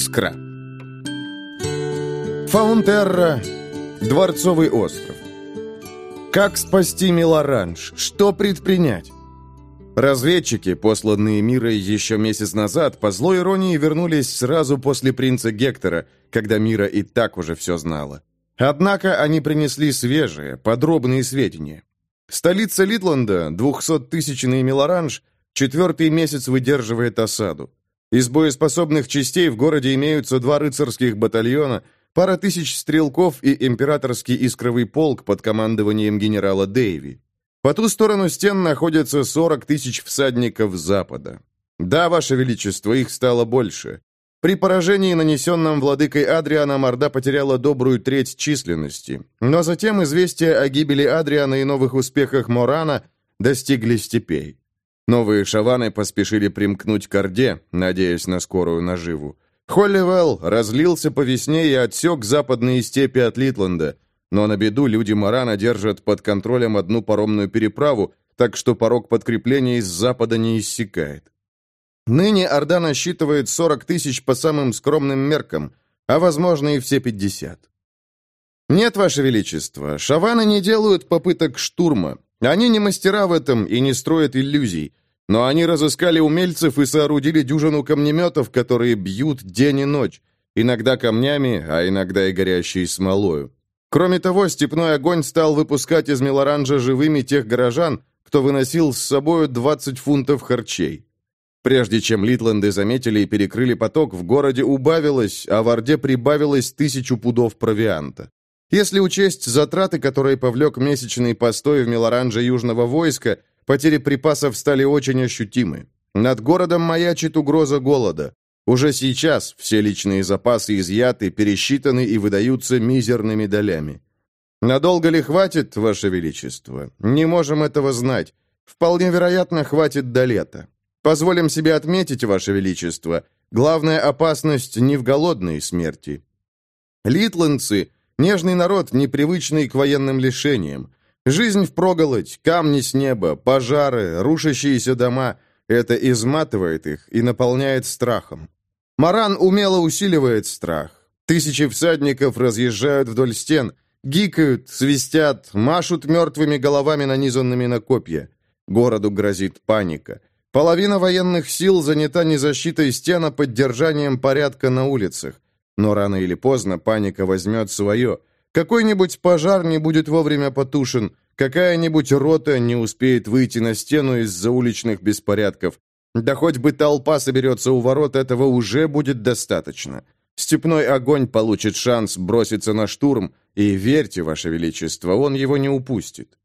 Искра. Фаунтерра. Дворцовый остров. Как спасти Милоранж? Что предпринять? Разведчики, посланные Мирой еще месяц назад, по злой иронии вернулись сразу после принца Гектора, когда Мира и так уже все знала. Однако они принесли свежие, подробные сведения. Столица Литланда, 200-тысячный Милоранж, четвертый месяц выдерживает осаду. Из боеспособных частей в городе имеются два рыцарских батальона, пара тысяч стрелков и императорский искровый полк под командованием генерала Дэйви. По ту сторону стен находятся 40 тысяч всадников Запада. Да, Ваше Величество, их стало больше. При поражении, нанесенном владыкой Адриана, Орда потеряла добрую треть численности. Но затем известия о гибели Адриана и новых успехах Морана достигли степей. Новые шаваны поспешили примкнуть к Орде, надеясь на скорую наживу. Холливелл разлился по весне и отсек западные степи от Литланда, но на беду люди Морана держат под контролем одну паромную переправу, так что порог подкрепления из запада не иссякает. Ныне Орда насчитывает 40 тысяч по самым скромным меркам, а, возможно, и все 50. Нет, Ваше Величество, шаваны не делают попыток штурма. Они не мастера в этом и не строят иллюзий. Но они разыскали умельцев и соорудили дюжину камнеметов, которые бьют день и ночь, иногда камнями, а иногда и горящей смолою. Кроме того, степной огонь стал выпускать из Мелоранжа живыми тех горожан, кто выносил с собою 20 фунтов харчей. Прежде чем Литланды заметили и перекрыли поток, в городе убавилось, а в Орде прибавилось тысячу пудов провианта. Если учесть затраты, которые повлек месячный постой в Мелоранже Южного войска, потери припасов стали очень ощутимы. Над городом маячит угроза голода. Уже сейчас все личные запасы изъяты, пересчитаны и выдаются мизерными долями. Надолго ли хватит, Ваше Величество? Не можем этого знать. Вполне вероятно, хватит до лета. Позволим себе отметить, Ваше Величество, главная опасность не в голодной смерти. Литландцы – нежный народ, непривычный к военным лишениям. Жизнь впроголодь, камни с неба, пожары, рушащиеся дома – это изматывает их и наполняет страхом. Маран умело усиливает страх. Тысячи всадников разъезжают вдоль стен, гикают, свистят, машут мертвыми головами, нанизанными на копья. Городу грозит паника. Половина военных сил занята не защитой стен, а поддержанием порядка на улицах. Но рано или поздно паника возьмет свое. Какой-нибудь пожар не будет вовремя потушен, какая-нибудь рота не успеет выйти на стену из-за уличных беспорядков. Да хоть бы толпа соберется у ворот, этого уже будет достаточно. Степной огонь получит шанс броситься на штурм, и верьте, Ваше Величество, он его не упустит.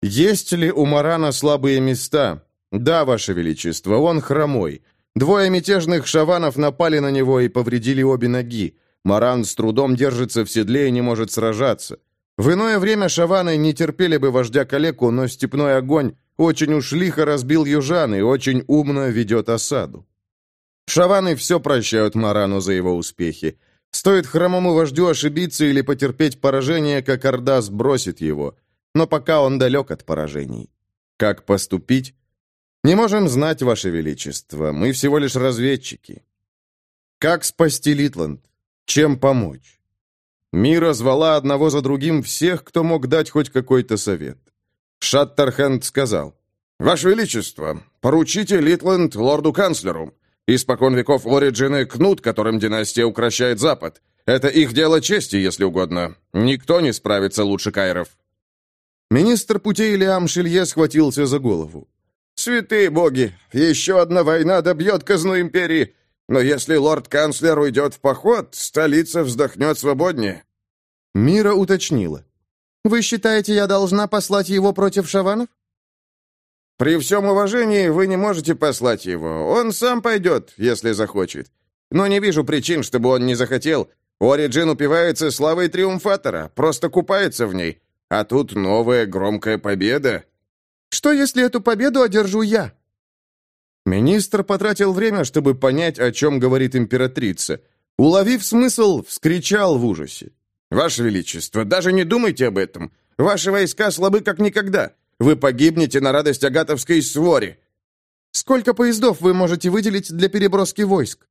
Есть ли у Марана слабые места? «Да, Ваше Величество, он хромой. Двое мятежных шаванов напали на него и повредили обе ноги. Маран с трудом держится в седле и не может сражаться. В иное время шаваны не терпели бы вождя Калеку, но степной огонь очень уж лихо разбил южан и очень умно ведет осаду. Шаваны все прощают Марану за его успехи. Стоит хромому вождю ошибиться или потерпеть поражение, как Орда сбросит его. Но пока он далек от поражений. Как поступить? «Не можем знать, Ваше Величество. Мы всего лишь разведчики». «Как спасти Литланд? Чем помочь?» Мира звала одного за другим всех, кто мог дать хоть какой-то совет. Шаттерхенд сказал, «Ваше Величество, поручите Литланд лорду-канцлеру. Испокон веков Ориджины кнут, которым династия укращает Запад. Это их дело чести, если угодно. Никто не справится лучше Кайров». Министр путей Лиам Шилье схватился за голову. Святые боги, еще одна война добьет казну империи. Но если лорд-канцлер уйдет в поход, столица вздохнет свободнее». Мира уточнила. «Вы считаете, я должна послать его против шаванов?» «При всем уважении вы не можете послать его. Он сам пойдет, если захочет. Но не вижу причин, чтобы он не захотел. Ориджин упивается славой триумфатора, просто купается в ней. А тут новая громкая победа. Что, если эту победу одержу я?» Министр потратил время, чтобы понять, о чем говорит императрица. Уловив смысл, вскричал в ужасе. «Ваше Величество, даже не думайте об этом. Ваши войска слабы как никогда. Вы погибнете на радость Агатовской своре». «Сколько поездов вы можете выделить для переброски войск?»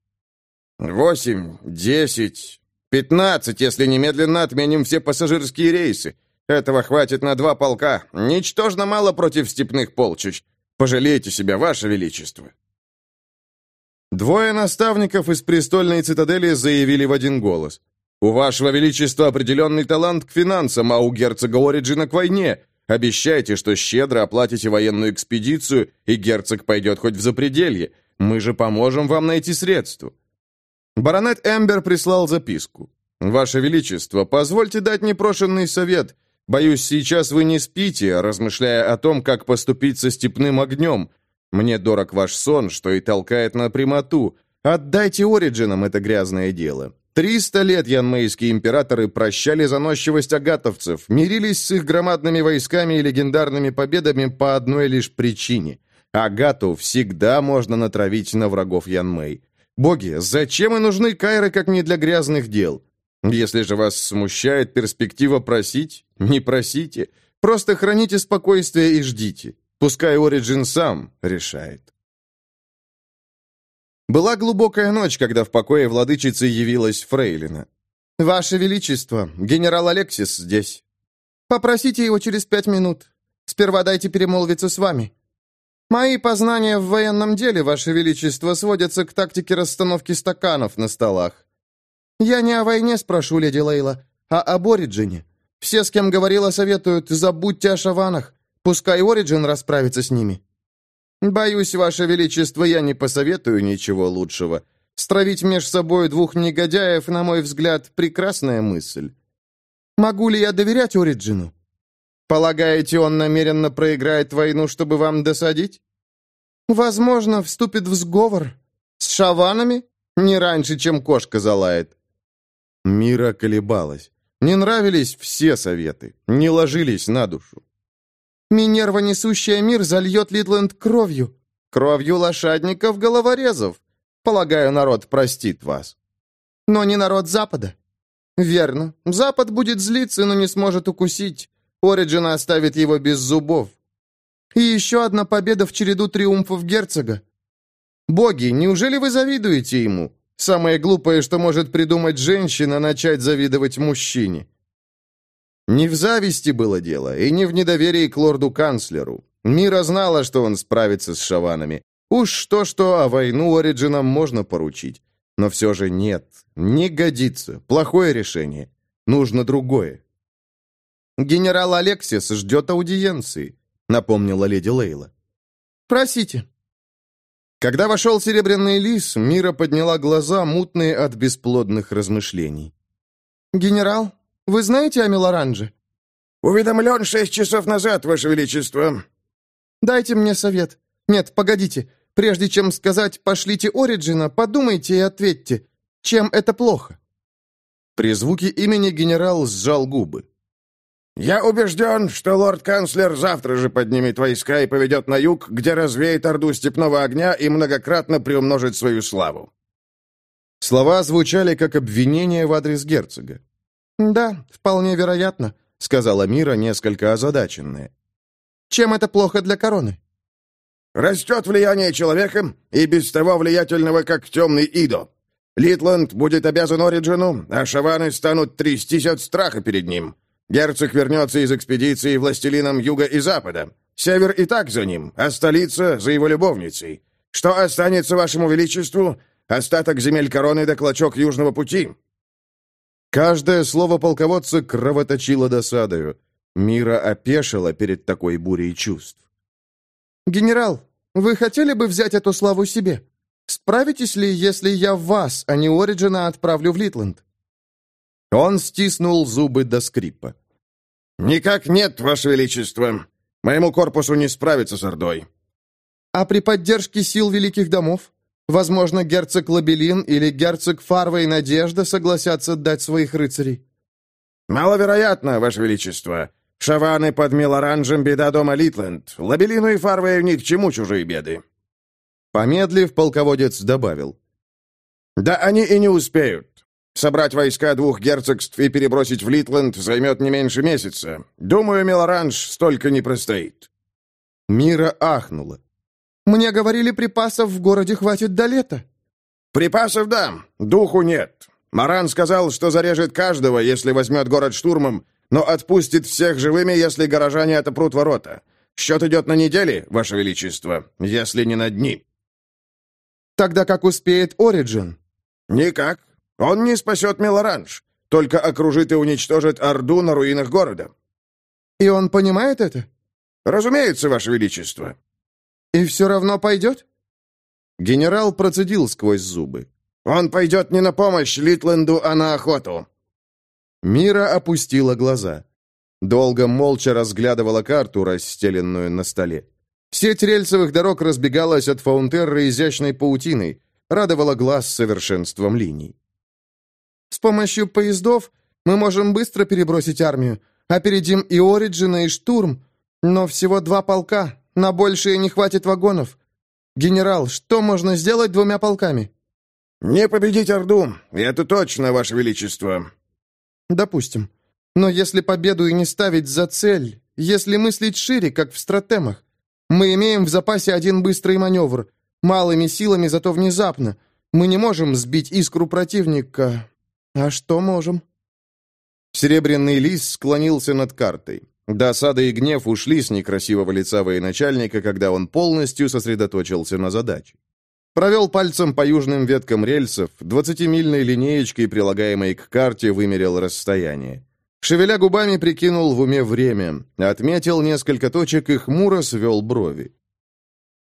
«Восемь, десять, пятнадцать, если немедленно отменим все пассажирские рейсы. Этого хватит на два полка. Ничтожно мало против степных полчищ. Пожалейте себя, ваше величество». Двое наставников из престольной цитадели заявили в один голос. «У вашего величества определенный талант к финансам, а у герцога Ориджина к войне. Обещайте, что щедро оплатите военную экспедицию, и герцог пойдет хоть в запределье. Мы же поможем вам найти средства». Баронет Эмбер прислал записку. «Ваше Величество, позвольте дать непрошенный совет. Боюсь, сейчас вы не спите, размышляя о том, как поступить со степным огнем. Мне дорог ваш сон, что и толкает на прямоту. Отдайте Ориджинам это грязное дело. Триста лет янмейские императоры прощали заносчивость агатовцев, мирились с их громадными войсками и легендарными победами по одной лишь причине. Агату всегда можно натравить на врагов Янмей. Боги, зачем и нужны кайры, как не для грязных дел? Если же вас смущает перспектива просить, не просите. Просто храните спокойствие и ждите. Пускай Ориджин сам решает. Была глубокая ночь, когда в покое владычицы явилась Фрейлина. «Ваше Величество, генерал Алексис здесь. Попросите его через пять минут. Сперва дайте перемолвиться с вами. Мои познания в военном деле, Ваше Величество, сводятся к тактике расстановки стаканов на столах. Я не о войне спрошу, леди Лейла, а об Ориджине. Все, с кем говорила, советуют, забудьте о шаванах. Пускай Ориджин расправится с ними. Боюсь, Ваше Величество, я не посоветую ничего лучшего. Стравить меж собой двух негодяев, на мой взгляд, прекрасная мысль. Могу ли я доверять Ориджину? Полагаете, он намеренно проиграет войну, чтобы вам досадить? Возможно, вступит в сговор. С шаванами? Не раньше, чем кошка залает. Мира колебалась. Не нравились все советы, не ложились на душу. Минерва, несущая мир, зальет Литленд кровью. Кровью лошадников-головорезов. Полагаю, народ простит вас. Но не народ Запада. Верно. Запад будет злиться, но не сможет укусить. Ориджин оставит его без зубов. И еще одна победа в череду триумфов герцога. Боги, неужели вы завидуете ему? Самое глупое, что может придумать женщина, начать завидовать мужчине. Не в зависти было дело, и не в недоверии к лорду-канцлеру. Мира знала, что он справится с шаванами. Уж то-что, а войну Ориджинам можно поручить. Но все же нет, не годится, плохое решение. Нужно другое. «Генерал Алексис ждет аудиенции», — напомнила леди Лейла. «Просите». Когда вошел серебряный лис, Мира подняла глаза, мутные от бесплодных размышлений. «Генерал, вы знаете о Милоранже?» «Уведомлен шесть часов назад, Ваше Величество». «Дайте мне совет. Нет, погодите. Прежде чем сказать «пошлите Ориджина», подумайте и ответьте, чем это плохо?» При звуке имени генерал сжал губы. «Я убежден, что лорд-канцлер завтра же поднимет войска и поведет на юг, где развеет орду степного огня и многократно приумножит свою славу». Слова звучали как обвинение в адрес герцога. «Да, вполне вероятно», — сказала Мира, несколько озадаченная. «Чем это плохо для короны?» «Растет влияние человека, и без того влиятельного, как темный Идо. Литланд будет обязан Ориджину, а шаваны станут трястись от страха перед ним. Герцог вернется из экспедиции властелином Юга и Запада. Север и так за ним, а столица за его любовницей. Что останется вашему величеству? Остаток земель короны да клочок Южного пути. Каждое слово полководца кровоточило досадою. Мира опешила перед такой бурей чувств. «Генерал, вы хотели бы взять эту славу себе? Справитесь ли, если я вас, а не Ориджина, отправлю в Литланд?» Он стиснул зубы до скрипа. «Никак нет, Ваше Величество. Моему корпусу не справиться с Ордой». «А при поддержке сил великих домов? Возможно, герцог Лабелин или герцог Фарва и Надежда согласятся дать своих рыцарей. «Маловероятно, Ваше Величество. Шаваны под Милоранжем — беда дома Литленд. Лабелину и Фарвею ни к чему чужие беды». Помедлив, полководец добавил. «Да они и не успеют. Собрать войска двух герцогств и перебросить в Литленд займет не меньше месяца. Думаю, Милоранж столько не простоит». Мира ахнула. Мне говорили, припасов в городе хватит до лета». «Припасов да, духу нет. Маран сказал, что зарежет каждого, если возьмет город штурмом, но отпустит всех живыми, если горожане отопрут ворота. Счет идет на недели, Ваше Величество, если не на дни». «Тогда как успеет Ориджин?» «Никак. Он не спасет Мелоранж, только окружит и уничтожит Орду на руинах города». «И он понимает это?» «Разумеется, Ваше Величество». «И все равно пойдет?» Генерал процедил сквозь зубы. «Он пойдет не на помощь Литленду, а на охоту». Мира опустила глаза. Долго молча разглядывала карту, расстеленную на столе. Сеть рельсовых дорог разбегалась от Фаунтерра изящной паутиной, радовала глаз совершенством линий. «С помощью поездов мы можем быстро перебросить армию, опередим и Ориджина, и Штурм, но всего два полка, на большее не хватит вагонов. Генерал, что можно сделать двумя полками?» «Не победить Орду, это точно, Ваше Величество». «Допустим. Но если победу и не ставить за цель, если мыслить шире, как в стратемах, мы имеем в запасе один быстрый маневр, малыми силами, зато внезапно. Мы не можем сбить искру противника. А что можем?» Серебряный лис склонился над картой. Досада и гнев ушли с некрасивого лица военачальника, когда он полностью сосредоточился на задаче. Провел пальцем по южным веткам рельсов, двадцатимильной линеечкой, прилагаемой к карте, вымерил расстояние. Шевеля губами, прикинул в уме время, отметил несколько точек и хмуро свел брови.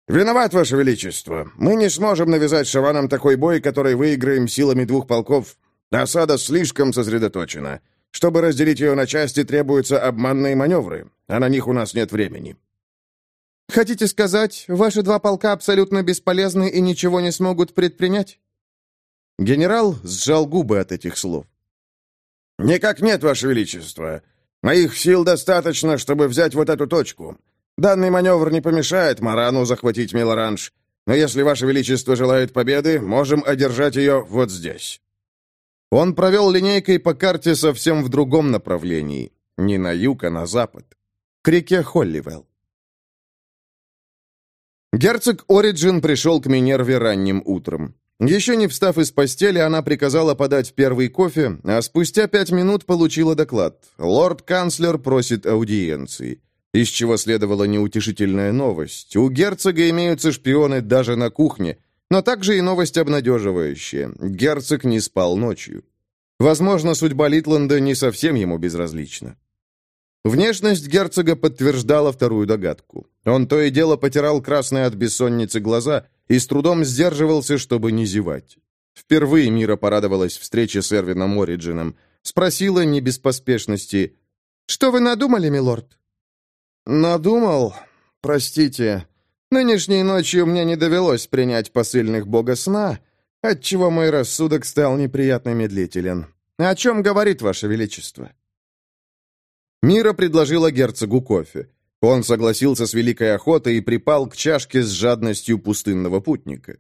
«Виноват, Ваше Величество. Мы не сможем навязать шаванам такой бой, который выиграем силами двух полков. Осада слишком сосредоточена. Чтобы разделить ее на части, требуются обманные маневры, а на них у нас нет времени». «Хотите сказать, ваши два полка абсолютно бесполезны и ничего не смогут предпринять?» Генерал сжал губы от этих слов. «Никак нет, Ваше Величество. Моих сил достаточно, чтобы взять вот эту точку. Данный маневр не помешает Марану захватить Мелоранж, но если Ваше Величество желает победы, можем одержать ее вот здесь». Он провел линейкой по карте совсем в другом направлении. Не на юг, а на запад. К реке Холливелл. Герцог Ориджин пришел к Минерве ранним утром. Еще не встав из постели, она приказала подать первый кофе, а спустя пять минут получила доклад. Лорд-канцлер просит аудиенции. Из чего следовала неутешительная новость. У герцога имеются шпионы даже на кухне, но также и новость обнадеживающая. Герцог не спал ночью. Возможно, судьба Литланда не совсем ему безразлична. Внешность герцога подтверждала вторую догадку. Он то и дело потирал красные от бессонницы глаза и с трудом сдерживался, чтобы не зевать. Впервые Мира порадовалась встрече с Эрвином Ориджином. Спросила не без поспешности. «Что вы надумали, милорд?» «Надумал? Простите. Нынешней ночью мне не довелось принять посыльных бога сна, отчего мой рассудок стал неприятно медлителен. О чем говорит Ваше Величество?» Мира предложила герцогу кофе. Он согласился с великой охотой и припал к чашке с жадностью пустынного путника.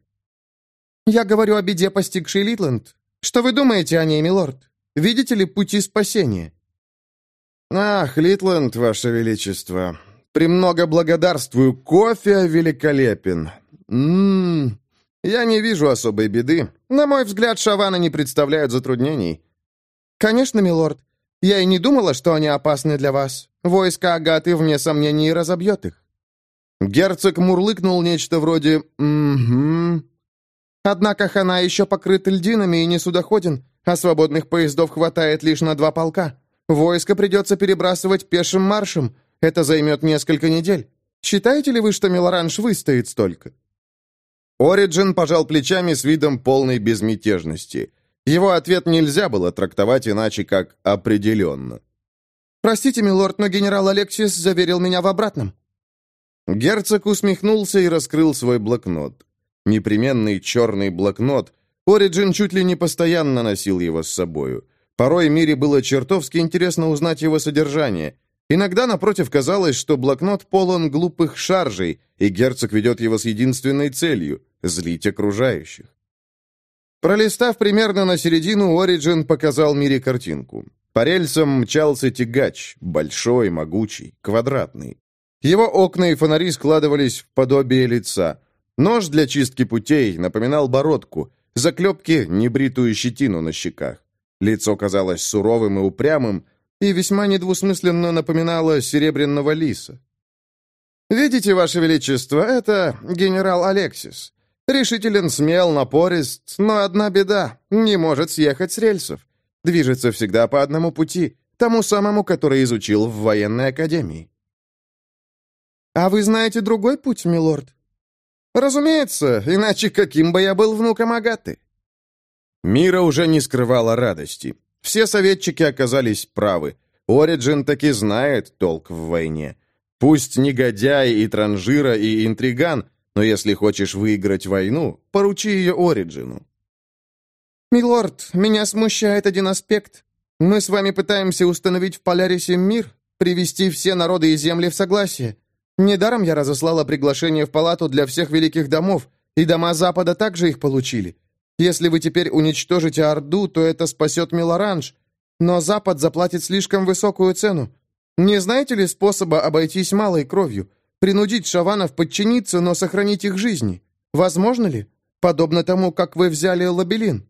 «Я говорю о беде, постигшей Литланд. Что вы думаете о ней, милорд? Видите ли пути спасения?» «Ах, Литланд, Ваше Величество, Премного благодарствую, кофе великолепен. Ммм, я не вижу особой беды. На мой взгляд, шаваны не представляют затруднений. Конечно, милорд. Я и не думала, что они опасны для вас. Войско Агаты, вне сомнений, разобьет их. Герцог мурлыкнул нечто вроде «Угу». Однако Хана еще покрыт льдинами и не судоходен, а свободных поездов хватает лишь на два полка. Войско придется перебрасывать пешим маршем, это займет несколько недель. Считаете ли вы, что Мелоранж выстоит столько?» Ориджин пожал плечами с видом полной безмятежности. Его ответ нельзя было трактовать иначе, как «определенно». «Простите, милорд, но генерал Алексис заверил меня в обратном». Герцог усмехнулся и раскрыл свой блокнот. Непременный черный блокнот. Ориджин чуть ли не постоянно носил его с собою. Порой Мире было чертовски интересно узнать его содержание. Иногда, напротив, казалось, что блокнот полон глупых шаржей, и герцог ведет его с единственной целью — злить окружающих. Пролистав примерно на середину, Ориджин показал Мире картинку. По рельсам мчался тягач, большой, могучий, квадратный. Его окна и фонари складывались в подобие лица. Нож для чистки путей напоминал бородку. заклепки, небритую щетину на щеках. Лицо казалось суровым и упрямым, и весьма недвусмысленно напоминало серебряного лиса. «Видите, Ваше Величество, это генерал Алексис. Решителен, смел, напорист, но одна беда — не может съехать с рельсов. Движется всегда по одному пути, тому самому, который изучил в военной академии». «А вы знаете другой путь, милорд?» «Разумеется, иначе каким бы я был внуком Агаты?» Мира уже не скрывала радости. Все советчики оказались правы. Ориджин таки знает толк в войне. Пусть негодяй и транжира и интриган, но если хочешь выиграть войну, поручи ее Ориджину. «Милорд, меня смущает один аспект. Мы с вами пытаемся установить в Полярисе мир, привести все народы и земли в согласие. Недаром я разослала приглашение в палату для всех великих домов, и дома Запада также их получили. Если вы теперь уничтожите Орду, то это спасет Милоранж, но Запад заплатит слишком высокую цену. Не знаете ли способа обойтись малой кровью? Принудить шаванов подчиниться, но сохранить их жизни? Возможно ли? Подобно тому, как вы взяли лабелин.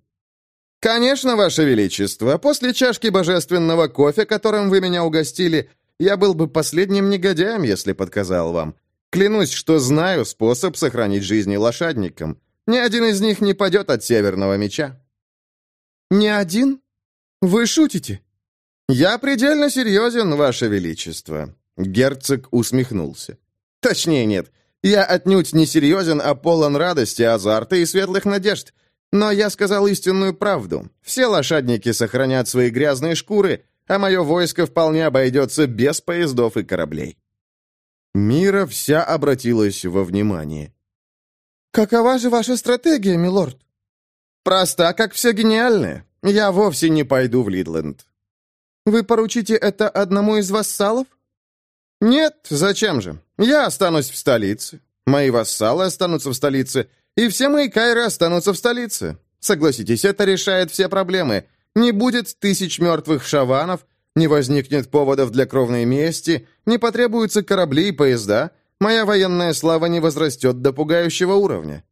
«Конечно, Ваше Величество. После чашки божественного кофе, которым вы меня угостили, я был бы последним негодяем, если подказал вам. Клянусь, что знаю способ сохранить жизни лошадникам. Ни один из них не падет от северного меча». «Ни один? Вы шутите?» «Я предельно серьезен, Ваше Величество», — герцог усмехнулся. «Точнее, нет. Я отнюдь не серьезен, а полон радости, азарта и светлых надежд. Но я сказал истинную правду. Все лошадники сохранят свои грязные шкуры, а мое войско вполне обойдется без поездов и кораблей». Мира вся обратилась во внимание. «Какова же ваша стратегия, милорд?» «Проста, как все гениальное. Я вовсе не пойду в Лидленд». «Вы поручите это одному из вассалов?» «Нет, зачем же? Я останусь в столице. Мои вассалы останутся в столице, и все мои кайры останутся в столице. Согласитесь, это решает все проблемы. Не будет тысяч мертвых шаванов, не возникнет поводов для кровной мести, не потребуются корабли и поезда, моя военная слава не возрастет до пугающего уровня».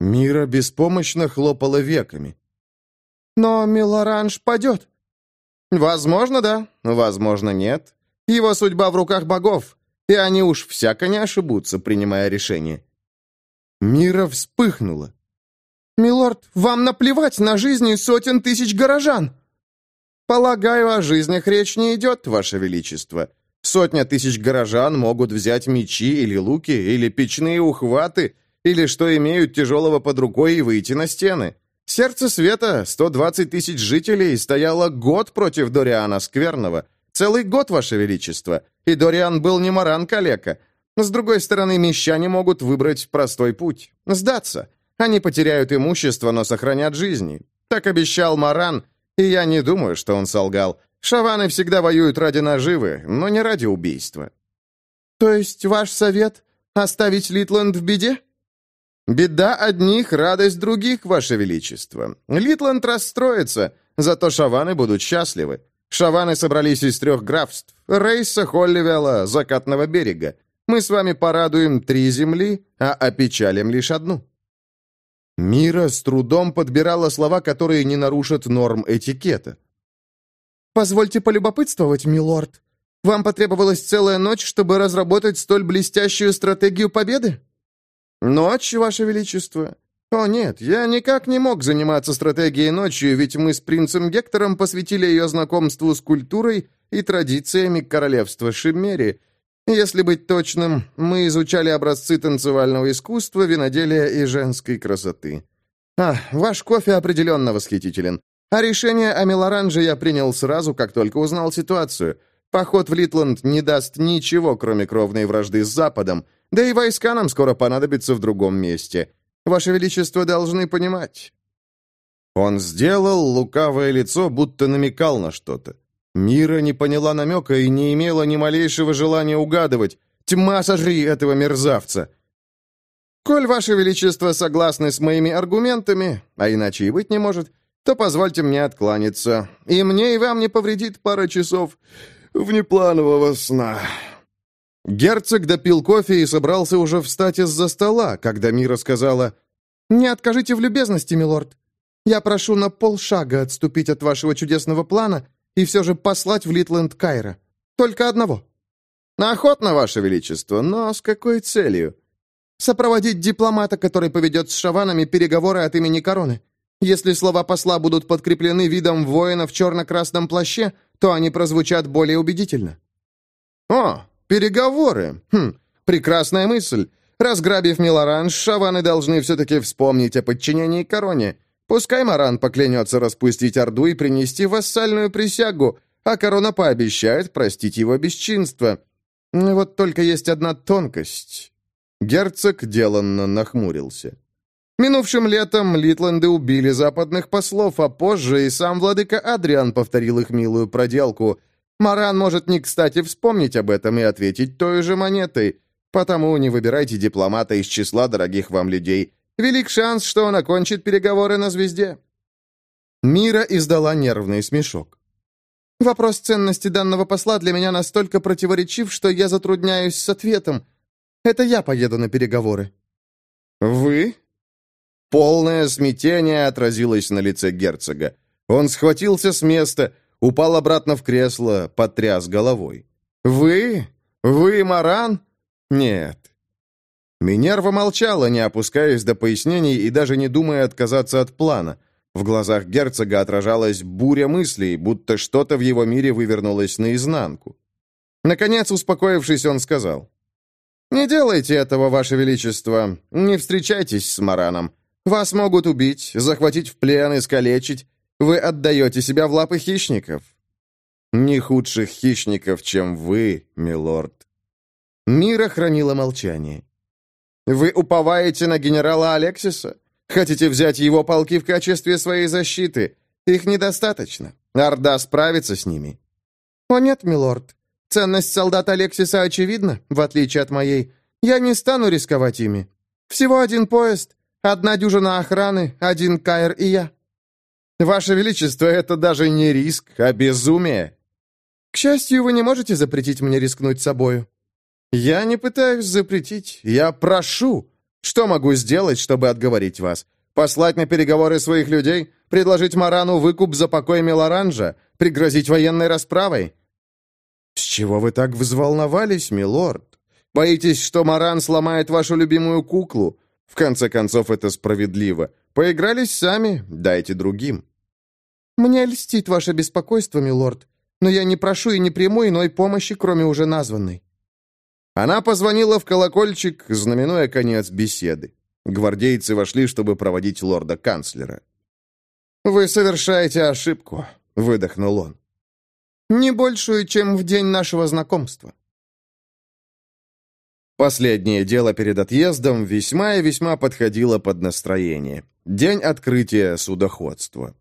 Мира беспомощно хлопала веками. «Но Милоранж падет». «Возможно, да, возможно, нет. Его судьба в руках богов, и они уж всяко не ошибутся, принимая решение». Мира вспыхнула. «Милорд, вам наплевать на жизни сотен тысяч горожан!» «Полагаю, о жизнях речь не идет, Ваше Величество. Сотня тысяч горожан могут взять мечи или луки, или печные ухваты, или что имеют тяжелого под рукой и выйти на стены. Сердце света, 120 тысяч жителей, стояло год против Дориана Скверного. Целый год, Ваше Величество. И Дориан был не маран-калека. С другой стороны, мещане могут выбрать простой путь. Сдаться. Они потеряют имущество, но сохранят жизни. Так обещал Маран, и я не думаю, что он солгал. Шаваны всегда воюют ради наживы, но не ради убийства. То есть ваш совет — оставить Литланд в беде? Беда одних, радость других, ваше величество. Литланд расстроится, зато шаваны будут счастливы. Шаваны собрались из трех графств — Рейса, Холливелла, Закатного берега. Мы с вами порадуем три земли, а опечалим лишь одну». Мира с трудом подбирала слова, которые не нарушат норм этикета. «Позвольте полюбопытствовать, милорд. Вам потребовалась целая ночь, чтобы разработать столь блестящую стратегию победы?» «Ночь, ваше величество?» «О нет, я никак не мог заниматься стратегией ночью, ведь мы с принцем Гектором посвятили ее знакомству с культурой и традициями королевства Шиммери, если быть точным, мы изучали образцы танцевального искусства, виноделия и женской красоты. А, ваш кофе определенно восхитителен. А решение о мелоранже я принял сразу, как только узнал ситуацию. Поход в Литланд не даст ничего, кроме кровной вражды с Западом, да и войска нам скоро понадобятся в другом месте. Ваше Величество должны понимать». Он сделал лукавое лицо, будто намекал на что-то. Мира не поняла намека и не имела ни малейшего желания угадывать. Тьма сожри этого мерзавца! Коль ваше величество согласны с моими аргументами, а иначе и быть не может, то позвольте мне откланяться. И мне, и вам не повредит пара часов внепланового сна». Герцог допил кофе и собрался уже встать из-за стола, когда Мира сказала, «Не откажите в любезности, милорд. Я прошу на полшага отступить от вашего чудесного плана и все же послать в Литленд Кайра. Только одного». «Охотно, ваше величество, но с какой целью?» «Сопроводить дипломата, который поведет с шаванами переговоры от имени короны. Если слова посла будут подкреплены видом воина в черно-красном плаще, то они прозвучат более убедительно». «О, переговоры! Хм, прекрасная мысль. Разграбив Милоранж, шаваны должны все-таки вспомнить о подчинении короне. Пускай Маран поклянется распустить Орду и принести вассальную присягу, а корона пообещает простить его бесчинство. Вот только есть одна тонкость. Герцог деланно нахмурился. Минувшим летом Литланды убили западных послов, а позже и сам владыка Адриан повторил их милую проделку. Маран может не кстати вспомнить об этом и ответить той же монетой. Потому не выбирайте дипломата из числа дорогих вам людей. Велик шанс, что он окончит переговоры на звезде». Мира издала нервный смешок. «Вопрос ценности данного посла для меня настолько противоречив, что я затрудняюсь с ответом. Это я поеду на переговоры». «Вы?» Полное смятение отразилось на лице герцога. Он схватился с места, упал обратно в кресло, потряс головой. «Вы? Вы, Маран? Нет, Минерва молчала, не опускаясь до пояснений и даже не думая отказаться от плана. В глазах герцога отражалась буря мыслей, будто что-то в его мире вывернулось наизнанку. Наконец, успокоившись, он сказал, «Не делайте этого, Ваше Величество. Не встречайтесь с Мараном. Вас могут убить, захватить в плен, искалечить. Вы отдаете себя в лапы хищников». «Не худших хищников, чем вы, милорд». Мира хранила молчание. Вы уповаете на генерала Алексиса? Хотите взять его полки в качестве своей защиты? Их недостаточно. Орда справится с ними». «О нет, милорд. Ценность солдат Алексиса очевидна, в отличие от моей. Я не стану рисковать ими. Всего один поезд, одна дюжина охраны, один кайр и я». «Ваше Величество, это даже не риск, а безумие». «К счастью, вы не можете запретить мне рискнуть собою». «Я не пытаюсь запретить, я прошу. Что могу сделать, чтобы отговорить вас? Послать на переговоры своих людей? Предложить Марану выкуп за покой Мелоранжа? Пригрозить военной расправой?» «С чего вы так взволновались, милорд? Боитесь, что Маран сломает вашу любимую куклу? В конце концов, это справедливо. Поигрались сами, дайте другим». «Мне льстит ваше беспокойство, милорд, но я не прошу и не приму иной помощи, кроме уже названной». Она позвонила в колокольчик, знаменуя конец беседы. Гвардейцы вошли, чтобы проводить лорда-канцлера. «Вы совершаете ошибку», — выдохнул он. «Не большую, чем в день нашего знакомства». Последнее дело перед отъездом весьма и весьма подходило под настроение. День открытия судоходства.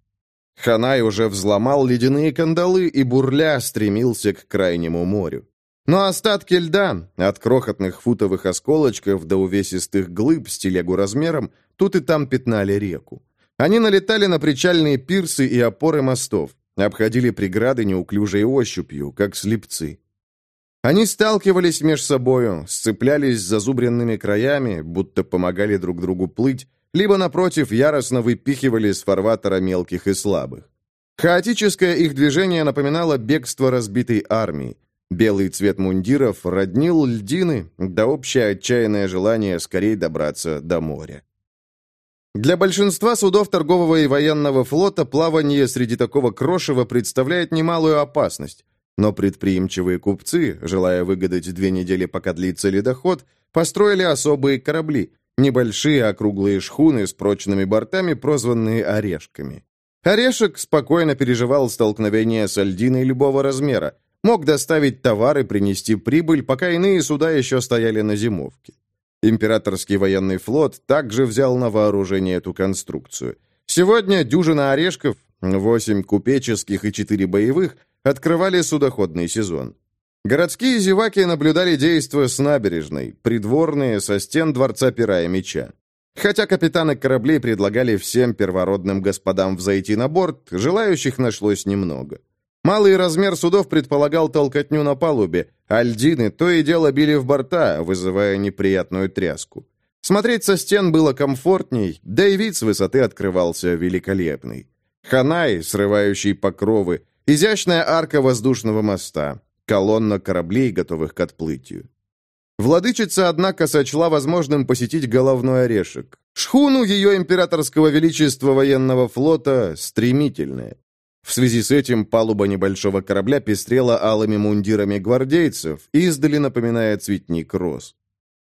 Ханай уже взломал ледяные кандалы и бурля стремился к крайнему морю. Но остатки льда, от крохотных футовых осколочков до увесистых глыб с телегу размером, тут и там пятнали реку. Они налетали на причальные пирсы и опоры мостов, обходили преграды неуклюжей ощупью, как слепцы. Они сталкивались между собою, сцеплялись зазубренными краями, будто помогали друг другу плыть, либо, напротив, яростно выпихивали с фарватера мелких и слабых. Хаотическое их движение напоминало бегство разбитой армии. Белый цвет мундиров роднил льдины, да общее отчаянное желание скорее добраться до моря. Для большинства судов торгового и военного флота плавание среди такого крошева представляет немалую опасность, но предприимчивые купцы, желая выгадать две недели, пока длится ледоход, построили особые корабли, небольшие округлые шхуны с прочными бортами, прозванные «орешками». Орешек спокойно переживал столкновение с льдиной любого размера, мог доставить товар и принести прибыль, пока иные суда еще стояли на зимовке. Императорский военный флот также взял на вооружение эту конструкцию. Сегодня дюжина орешков, восемь купеческих и четыре боевых, открывали судоходный сезон. Городские зеваки наблюдали действия с набережной, придворные со стен дворца пера и меча. Хотя капитаны кораблей предлагали всем первородным господам взойти на борт, желающих нашлось немного. Малый размер судов предполагал толкотню на палубе, а льдины то и дело били в борта, вызывая неприятную тряску. Смотреть со стен было комфортней, да и вид с высоты открывался великолепный. Ханай, срывающий покровы, изящная арка воздушного моста, колонна кораблей, готовых к отплытию. Владычица, однако, сочла возможным посетить головной орешек. Шхуну ее императорского величества военного флота стремительная. В связи с этим палуба небольшого корабля пестрела алыми мундирами гвардейцев, издали напоминая цветник роз.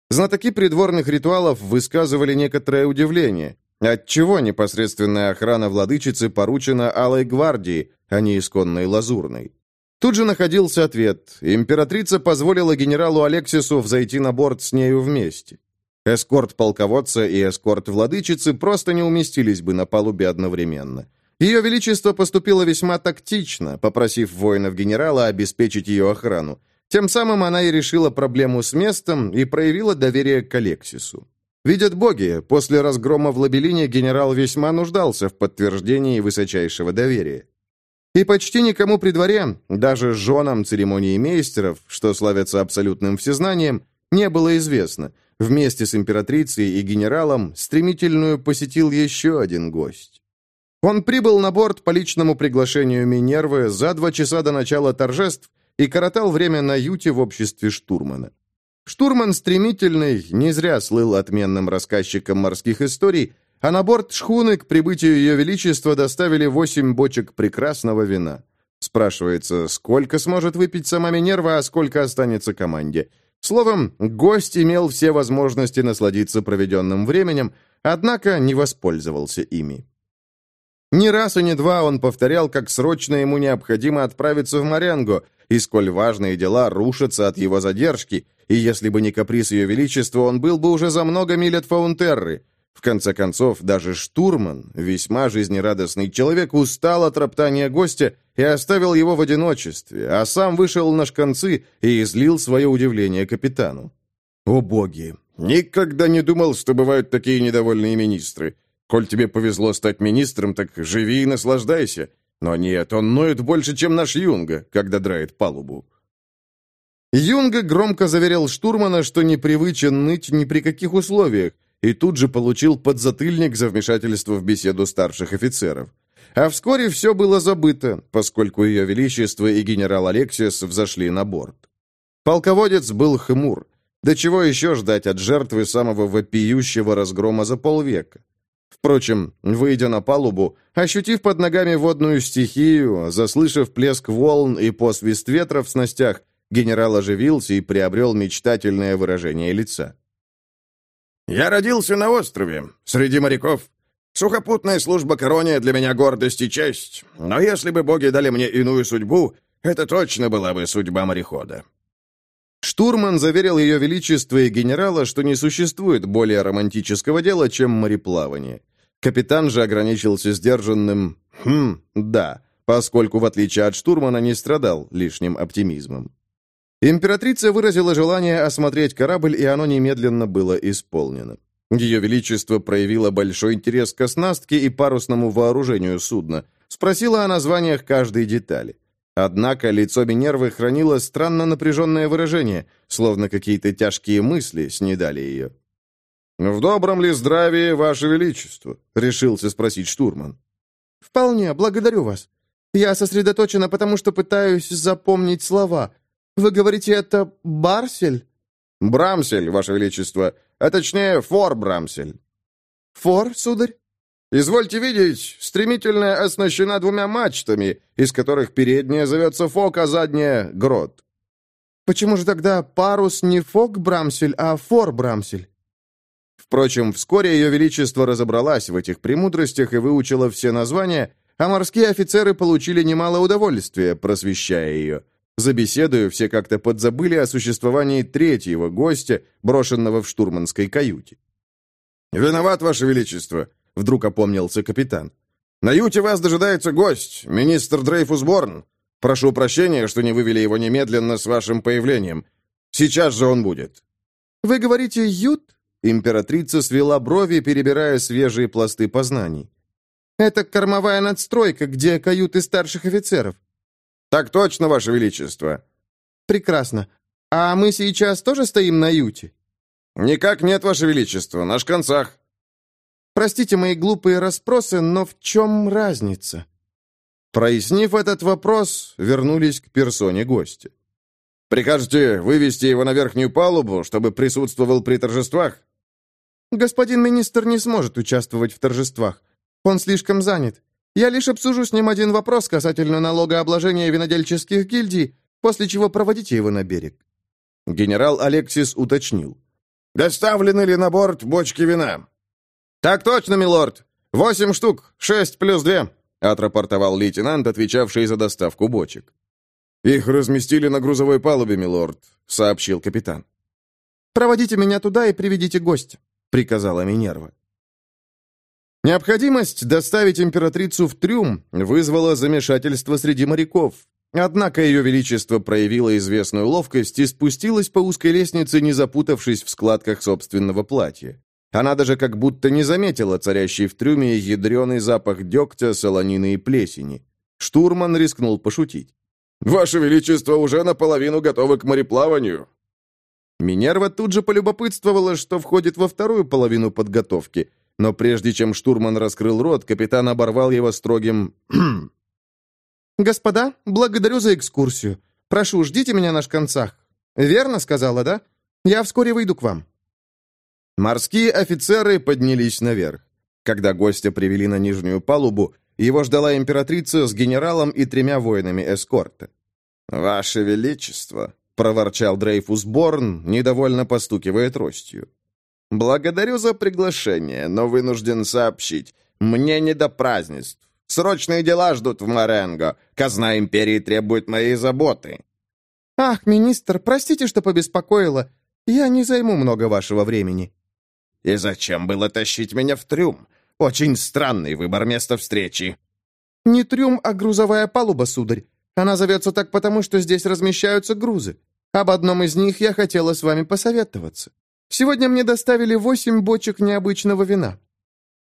Знатоки придворных ритуалов высказывали некоторое удивление, отчего непосредственная охрана владычицы поручена Алой гвардии, а не исконной лазурной. Тут же находился ответ. Императрица позволила генералу Алексису взойти на борт с нею вместе. Эскорт полководца и эскорт владычицы просто не уместились бы на палубе одновременно. Ее Величество поступило весьма тактично, попросив воинов генерала обеспечить ее охрану. Тем самым она и решила проблему с местом и проявила доверие к Алексису. Видят боги, после разгрома в Лабелине генерал весьма нуждался в подтверждении высочайшего доверия. И почти никому при дворе, даже женам церемонии мейстеров, что славятся абсолютным всезнанием, не было известно. Вместе с императрицей и генералом стремительную посетил еще один гость. Он прибыл на борт по личному приглашению Минервы за два часа до начала торжеств и коротал время на юте в обществе штурмана. Штурман стремительный, не зря слыл отменным рассказчиком морских историй, а на борт шхуны к прибытию Ее Величества доставили восемь бочек прекрасного вина. Спрашивается, сколько сможет выпить сама Минерва, а сколько останется команде. Словом, гость имел все возможности насладиться проведенным временем, однако не воспользовался ими. Ни раз и ни два он повторял, как срочно ему необходимо отправиться в Маренго, и сколь важные дела рушатся от его задержки, и если бы не каприз Ее Величества, он был бы уже за много миль от Фаунтерры. В конце концов, даже штурман, весьма жизнерадостный человек, устал от роптания гостя и оставил его в одиночестве, а сам вышел на шканцы и излил свое удивление капитану. «О боги! Никогда не думал, что бывают такие недовольные министры. Коль тебе повезло стать министром, так живи и наслаждайся. Но нет, он ноет больше, чем наш Юнга, когда драет палубу». Юнга громко заверил штурмана, что не привычен ныть ни при каких условиях, и тут же получил подзатыльник за вмешательство в беседу старших офицеров. А вскоре все было забыто, поскольку ее величество и генерал Алексиас взошли на борт. Полководец был хмур. До чего еще ждать от жертвы самого вопиющего разгрома за полвека? Впрочем, выйдя на палубу, ощутив под ногами водную стихию, заслышав плеск волн и посвист ветра в снастях, генерал оживился и приобрел мечтательное выражение лица. Я родился на острове, среди моряков. Сухопутная служба корония для меня гордость и честь. Но если бы боги дали мне иную судьбу, это точно была бы судьба морехода». Штурман заверил ее величество и генерала, что не существует более романтического дела, чем мореплавание. Капитан же ограничился сдержанным «хм, да», поскольку, в отличие от штурмана, не страдал лишним оптимизмом. Императрица выразила желание осмотреть корабль, и оно немедленно было исполнено. Ее Величество проявило большой интерес к оснастке и парусному вооружению судна, спросила о названиях каждой детали. Однако лицо Минервы хранило странно напряженное выражение, словно какие-то тяжкие мысли снедали ее. «В добром ли здравии, Ваше Величество?» — решился спросить штурман. «Вполне, благодарю вас. Я сосредоточена, потому что пытаюсь запомнить слова. Вы говорите, это Барсель?» «Брамсель, Ваше Величество, а точнее Фор Брамсель». «Фор, сударь?» «Извольте видеть, стремительная оснащена двумя мачтами, из которых передняя зовется Фок, а задняя — Грот». «Почему же тогда парус не Фок Брамсель, а Фор Брамсель?» Впрочем, вскоре Ее Величество разобралась в этих премудростях и выучила все названия, а морские офицеры получили немало удовольствия, просвещая ее. За беседою все как-то подзабыли о существовании третьего гостя, брошенного в штурманской каюте. «Виноват, Ваше Величество», — вдруг опомнился капитан. «На юте вас дожидается гость, министр Дрейфус Борн. Прошу прощения, что не вывели его немедленно с вашим появлением. Сейчас же он будет». «Вы говорите «ют»?» Императрица свела брови, перебирая свежие пласты познаний. «Это кормовая надстройка, где каюты старших офицеров». «Так точно, Ваше Величество!» «Прекрасно. А мы сейчас тоже стоим на юте?» «Никак нет, Ваше Величество, на шканцах». «Простите мои глупые расспросы, но в чем разница?» Прояснив этот вопрос, вернулись к персоне гостя. «Прикажете вывести его на верхнюю палубу, чтобы присутствовал при торжествах?» «Господин министр не сможет участвовать в торжествах. Он слишком занят. Я лишь обсужу с ним один вопрос касательно налогообложения винодельческих гильдий, после чего проводите его на берег». Генерал Алексис уточнил. «Доставлены ли на борт бочки вина?» «Так точно, милорд. Восемь штук, шесть плюс две отрапортовал лейтенант, отвечавший за доставку бочек. «Их разместили на грузовой палубе, милорд», — сообщил капитан. «Проводите меня туда и приведите гостя», — приказала Минерва. Необходимость доставить императрицу в трюм вызвала замешательство среди моряков. Однако ее величество проявило известную ловкость и спустилась по узкой лестнице, не запутавшись в складках собственного платья. Она даже как будто не заметила царящий в трюме ядреный запах дегтя, солонины и плесени. Штурман рискнул пошутить. «Ваше Величество уже наполовину готовы к мореплаванию!» Минерва тут же полюбопытствовала, что входит во вторую половину подготовки, но прежде чем штурман раскрыл рот, капитан оборвал его строгим «Господа, благодарю за экскурсию. Прошу, ждите меня на шканцах. Верно сказала, да? Я вскоре выйду к вам». Морские офицеры поднялись наверх. Когда гостя привели на нижнюю палубу, его ждала императрица с генералом и тремя воинами эскорта. «Ваше Величество!» — проворчал Дрейфус Борн, недовольно постукивая тростью. «Благодарю за приглашение, но вынужден сообщить, мне не до празднеств. Срочные дела ждут в Маренго. Казна империи требует моей заботы». «Ах, министр, простите, что побеспокоила. Я не займу много вашего времени». И зачем было тащить меня в трюм? Очень странный выбор места встречи». «Не трюм, а грузовая палуба, сударь. Она зовется так потому, что здесь размещаются грузы. Об одном из них я хотела с вами посоветоваться. Сегодня мне доставили восемь бочек необычного вина».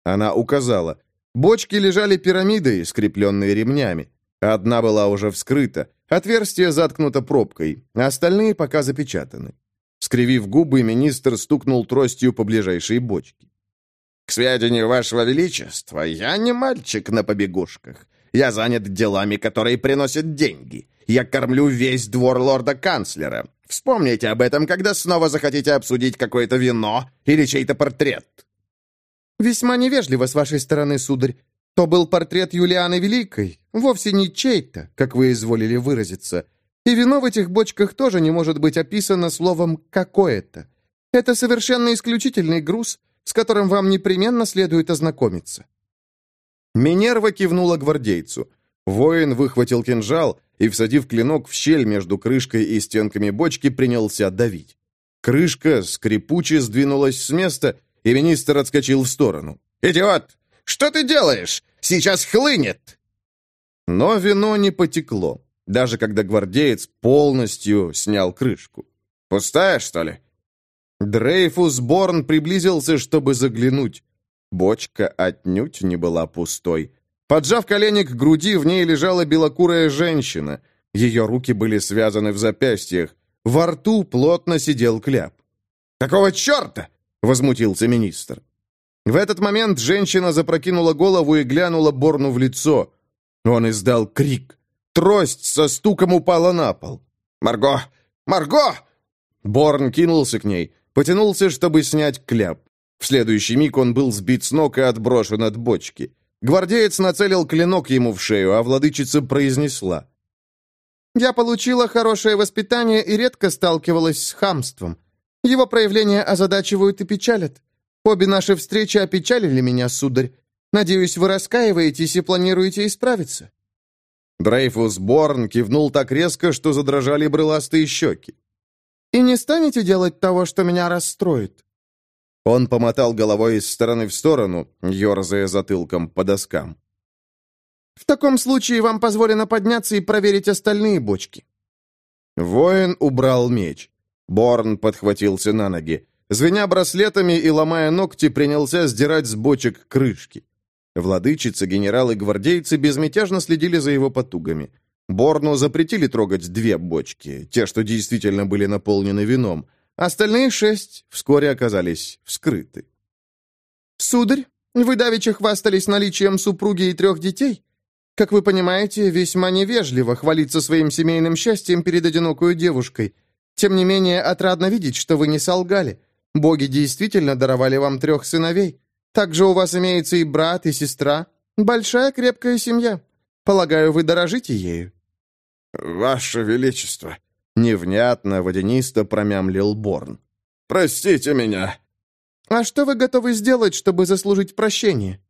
Она указала. Бочки лежали пирамидой, скрепленные ремнями. Одна была уже вскрыта, отверстие заткнуто пробкой, а остальные пока запечатаны. Скривив губы, министр стукнул тростью по ближайшей бочке. «К сведению вашего величества, я не мальчик на побегушках. Я занят делами, которые приносят деньги. Я кормлю весь двор лорда-канцлера. Вспомните об этом, когда снова захотите обсудить какое-то вино или чей-то портрет». «Весьма невежливо с вашей стороны, сударь. То был портрет Юлианы Великой, вовсе не чей-то, как вы изволили выразиться. И вино в этих бочках тоже не может быть описано словом «какое-то». Это совершенно исключительный груз, с которым вам непременно следует ознакомиться». Минерва кивнула гвардейцу. Воин выхватил кинжал и, всадив клинок в щель между крышкой и стенками бочки, принялся давить. Крышка скрипуче сдвинулась с места, и министр отскочил в сторону. «Идиот! Что ты делаешь? Сейчас хлынет!» Но вино не потекло даже когда гвардеец полностью снял крышку. «Пустая, что ли?» Дрейфус Борн приблизился, чтобы заглянуть. Бочка отнюдь не была пустой. Поджав колени к груди, в ней лежала белокурая женщина. Ее руки были связаны в запястьях. Во рту плотно сидел кляп. «Какого черта?» — возмутился министр. В этот момент женщина запрокинула голову и глянула Борну в лицо. Он издал крик. Трость со стуком упала на пол. «Марго! Марго!» Борн кинулся к ней, потянулся, чтобы снять кляп. В следующий миг он был сбит с ног и отброшен от бочки. Гвардеец нацелил клинок ему в шею, а владычица произнесла. «Я получила хорошее воспитание и редко сталкивалась с хамством. Его проявления озадачивают и печалят. Обе наши встречи опечалили меня, сударь. Надеюсь, вы раскаиваетесь и планируете исправиться». Дрейфус Борн кивнул так резко, что задрожали брыластые щеки. «И не станете делать того, что меня расстроит?» Он помотал головой из стороны в сторону, ерзая затылком по доскам. «В таком случае вам позволено подняться и проверить остальные бочки». Воин убрал меч. Борн подхватился на ноги. Звеня браслетами и ломая ногти, принялся сдирать с бочек крышки. Владычица, генералы, гвардейцы безмятежно следили за его потугами. Борну запретили трогать две бочки, те, что действительно были наполнены вином, Остальные шесть вскоре оказались вскрыты. «Сударь, вы давеча хвастались наличием супруги и трех детей? Как вы понимаете, весьма невежливо хвалиться своим семейным счастьем перед одинокой девушкой. Тем не менее, отрадно видеть, что вы не солгали. Боги действительно даровали вам трех сыновей. Также у вас имеется и брат, и сестра. Большая крепкая семья. Полагаю, вы дорожите ею». «Ваше Величество», — невнятно, водянисто промямлил Борн. «Простите меня». «А что вы готовы сделать, чтобы заслужить прощение?»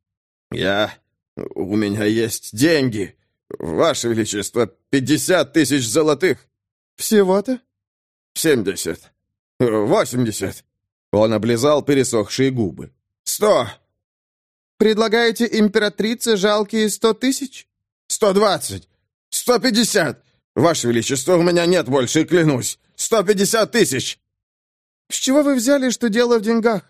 «Я... У меня есть деньги. Ваше Величество, пятьдесят тысяч золотых». «Всего-то?» «Семьдесят. Восемьдесят». Он облизал пересохшие губы. «Сто!» «Предлагаете императрице жалкие сто тысяч?» «Сто двадцать! Сто пятьдесят! Ваше Величество, у меня нет больше, клянусь! Сто пятьдесят тысяч!» «С чего вы взяли, что дело в деньгах?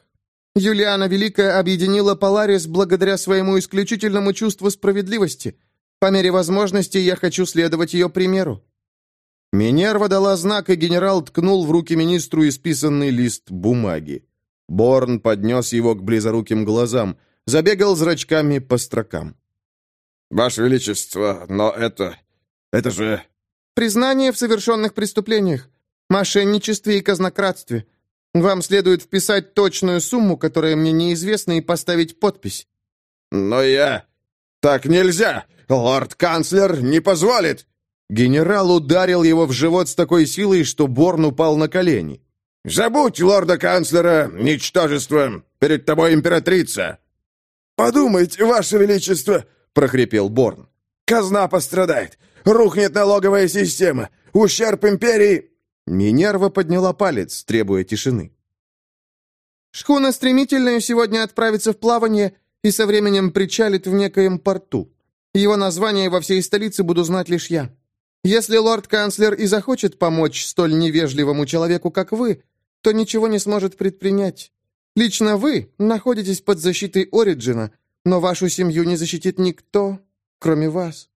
Юлиана Великая объединила Поларис благодаря своему исключительному чувству справедливости. По мере возможности я хочу следовать ее примеру». Минерва дала знак, и генерал ткнул в руки министру исписанный лист бумаги. Борн поднес его к близоруким глазам, забегал зрачками по строкам. «Ваше Величество, но это... это же...» «Признание в совершенных преступлениях, мошенничестве и казнократстве. Вам следует вписать точную сумму, которая мне неизвестна, и поставить подпись». «Но я... так нельзя! Лорд-канцлер не позволит!» Генерал ударил его в живот с такой силой, что Борн упал на колени. «Забудь лорда-канцлера, ничтожество! Перед тобой императрица!» «Подумайте, ваше величество!» — прохрипел Борн. «Казна пострадает! Рухнет налоговая система! Ущерб империи...» Минерва подняла палец, требуя тишины. «Шхуна стремительная сегодня отправится в плавание и со временем причалит в некоем порту. Его название во всей столице буду знать лишь я. Если лорд-канцлер и захочет помочь столь невежливому человеку, как вы, то ничего не сможет предпринять. Лично вы находитесь под защитой Ориджина, но вашу семью не защитит никто, кроме вас.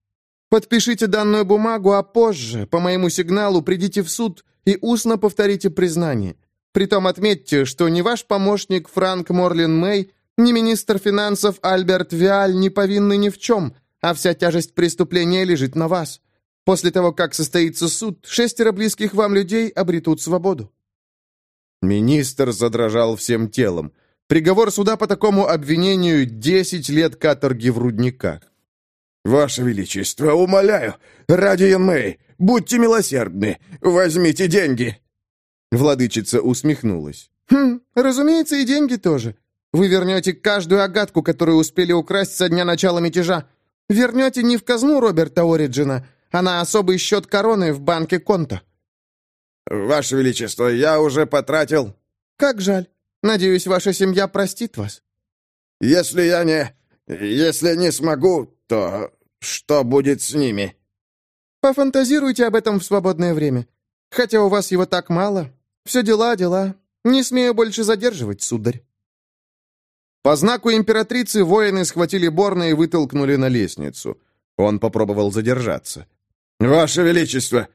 Подпишите данную бумагу, а позже, по моему сигналу, придите в суд и устно повторите признание. Притом отметьте, что ни ваш помощник Франк Морлин Мэй, ни министр финансов Альберт Виаль не повинны ни в чем, а вся тяжесть преступления лежит на вас. После того, как состоится суд, шестеро близких вам людей обретут свободу». Министр задрожал всем телом. Приговор суда по такому обвинению — десять лет каторги в рудниках. «Ваше Величество, умоляю, ради Янмэй, будьте милосердны, возьмите деньги!» Владычица усмехнулась. «Хм, разумеется, и деньги тоже. Вы вернете каждую агатку, которую успели украсть со дня начала мятежа. Вернете не в казну Роберта Ориджина, а на особый счет короны в банке Конта». «Ваше Величество, я уже потратил...» «Как жаль. Надеюсь, ваша семья простит вас». «Если я не... если не смогу, то что будет с ними?» «Пофантазируйте об этом в свободное время. Хотя у вас его так мало. Все дела, дела. Не смею больше задерживать, сударь». По знаку императрицы воины схватили Борна и вытолкнули на лестницу. Он попробовал задержаться. «Ваше Величество!»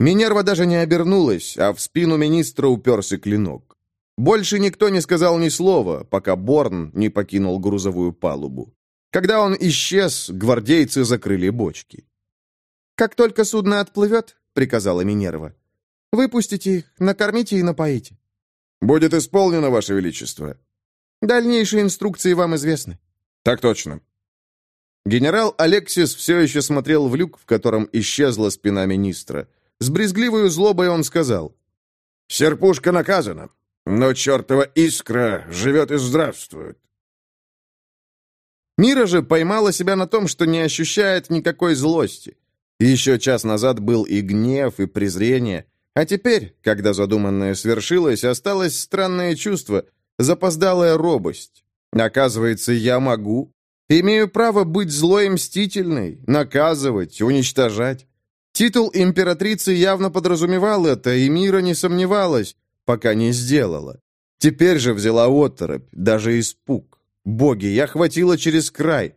Минерва даже не обернулась, а в спину министра уперся клинок. Больше никто не сказал ни слова, пока Борн не покинул грузовую палубу. Когда он исчез, гвардейцы закрыли бочки. «Как только судно отплывет», — приказала Минерва, — «выпустите их, накормите и напоите». «Будет исполнено, Ваше Величество». «Дальнейшие инструкции вам известны». «Так точно». Генерал Алексис все еще смотрел в люк, в котором исчезла спина министра. С брезгливой злобой он сказал. «Серпушка наказана, но чертова искра живет и здравствует». Мира же поймала себя на том, что не ощущает никакой злости. Еще час назад был и гнев, и презрение, а теперь, когда задуманное свершилось, осталось странное чувство, запоздалая робость. Оказывается, я могу, Имею право быть злой и мстительной, наказывать, уничтожать. Титул императрицы явно подразумевал это, и Мира не сомневалась, пока не сделала. Теперь же взяла оторопь, даже испуг. Боги, я хватила через край.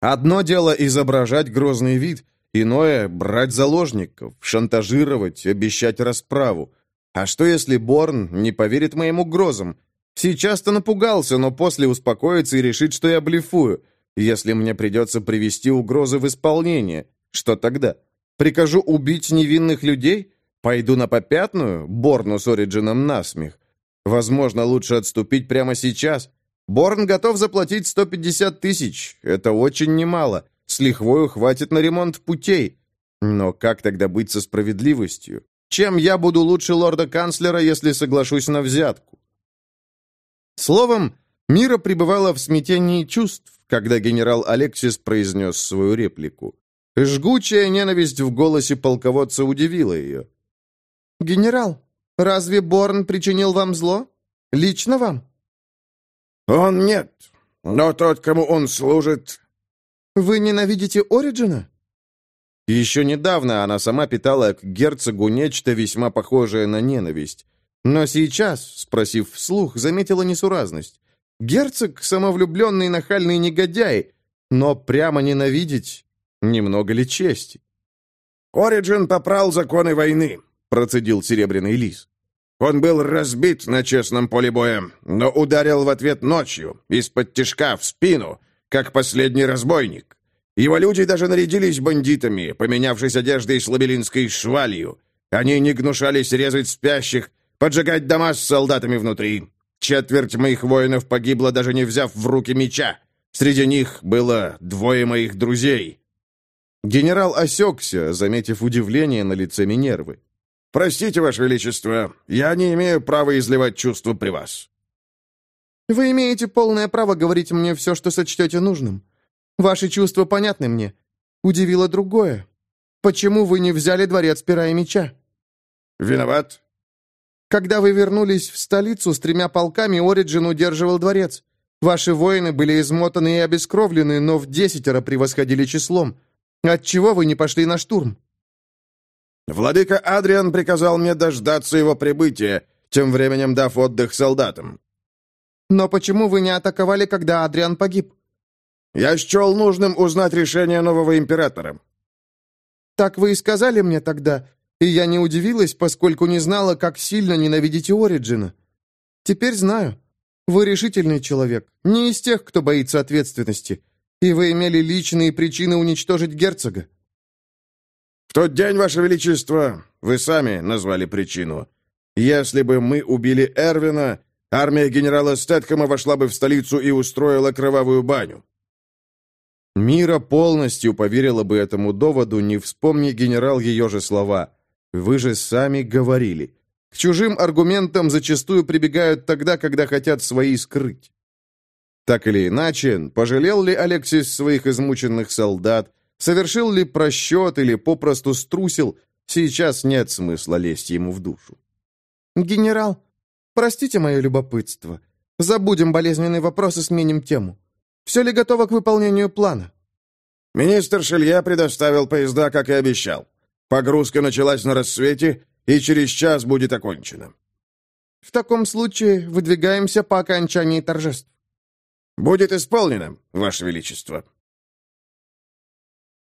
Одно дело изображать грозный вид, иное — брать заложников, шантажировать, обещать расправу. А что, если Борн не поверит моим угрозам? Сейчас-то напугался, но после успокоится и решит, что я блефую. Если мне придется привести угрозы в исполнение, что тогда? Прикажу убить невинных людей? Пойду на попятную, Борну с Ориджином насмех? Возможно, лучше отступить прямо сейчас. Борн готов заплатить 150 тысяч. Это очень немало. С лихвою хватит на ремонт путей. Но как тогда быть со справедливостью? Чем я буду лучше лорда-канцлера, если соглашусь на взятку? Словом, Мира пребывала в смятении чувств, когда генерал Алексис произнес свою реплику. Жгучая ненависть в голосе полководца удивила ее. «Генерал, разве Борн причинил вам зло? Лично вам?» «Он нет, но тот, кому он служит...» «Вы ненавидите Ориджина?» Еще недавно она сама питала к герцогу нечто весьма похожее на ненависть. Но сейчас, спросив вслух, заметила несуразность. Герцог — самовлюбленный нахальный негодяй, но прямо ненавидеть немного ли чести? «Ориджин попрал законы войны», — процедил Серебряный Лис. «Он был разбит на честном поле боя, но ударил в ответ ночью, из-под тишка, в спину, как последний разбойник. Его люди даже нарядились бандитами, поменявшись одеждой с лабелинской швалью. Они не гнушались резать спящих, поджигать дома с солдатами внутри. Четверть моих воинов погибла, даже не взяв в руки меча. Среди них было двое моих друзей». Генерал осекся, заметив удивление на лице Минервы. «Простите, Ваше Величество, я не имею права изливать чувства при вас». «Вы имеете полное право говорить мне все, что сочтете нужным. Ваши чувства понятны мне. Удивило другое. Почему вы не взяли дворец пера и меча?» «Виноват. Когда вы вернулись в столицу с тремя полками, Ориджин удерживал дворец. Ваши воины были измотаны и обескровлены, но в десятеро превосходили числом. Отчего вы не пошли на штурм?» «Владыка Адриан приказал мне дождаться его прибытия, тем временем дав отдых солдатам». «Но почему вы не атаковали, когда Адриан погиб?» «Я счел нужным узнать решение нового императора». «Так вы и сказали мне тогда, и я не удивилась, поскольку не знала, как сильно ненавидите Ориджина. Теперь знаю. Вы решительный человек, не из тех, кто боится ответственности, и вы имели личные причины уничтожить герцога». «В тот день, Ваше Величество, вы сами назвали причину. Если бы мы убили Эрвина, армия генерала Стэтхэма вошла бы в столицу и устроила кровавую баню». Мира полностью поверила бы этому доводу, не вспомни генерал ее же слова. Вы же сами говорили. К чужим аргументам зачастую прибегают тогда, когда хотят свои скрыть. Так или иначе, пожалел ли Алексис своих измученных солдат, совершил ли просчет или попросту струсил, сейчас нет смысла лезть ему в душу. «Генерал, простите мое любопытство. Забудем болезненный вопрос и сменим тему. Все ли готово к выполнению плана?» «Министр Шилья предоставил поезда, как и обещал. Погрузка началась на рассвете и через час будет окончена. В таком случае выдвигаемся по окончании торжеств. Будет исполнено, Ваше Величество.